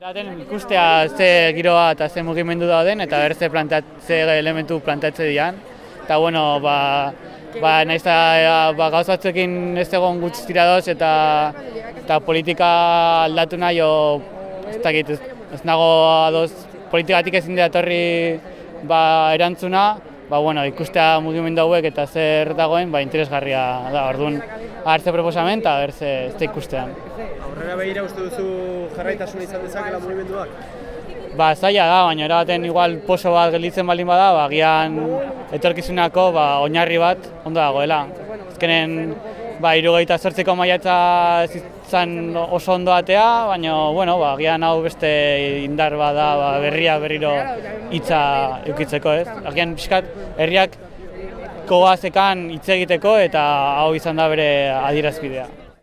Daten ikustea ze giroa eta ze mugimendu da den eta ber ze, ze elementu plantatze dian. Eta bueno, ba, ba, nahiz eta ba, gauzatzekin ez egon gutz tiradoz eta, eta politika aldatu nahi o, ez dakit, ez, ez nago adoz politikatik ezin da etorri ba, erantzuna, ba, bueno, ikustea mugimendu hauek eta zer dagoen ba, interesgarria da, orduan hartze proposamen eta berze ez da ikustean. Aurrera behira uste duzu jarraitasuna izan dezakela mugimenduak? Ba, zaila da, baina erabaten igual poso bat gelditzen baldin bada, ba, gian etorkizunako ba, oinarri bat ondo dagoela. Ezkenen, ba, irugaita sortzeko maiatza zan oso ondo atea, baina, bueno, ba, gian hau beste indar bada ba, berria berriro hitza eukitzeko, ez? Agian pixkat, herriak koazekan hitz egiteko eta hau izan da bere adierazpidea.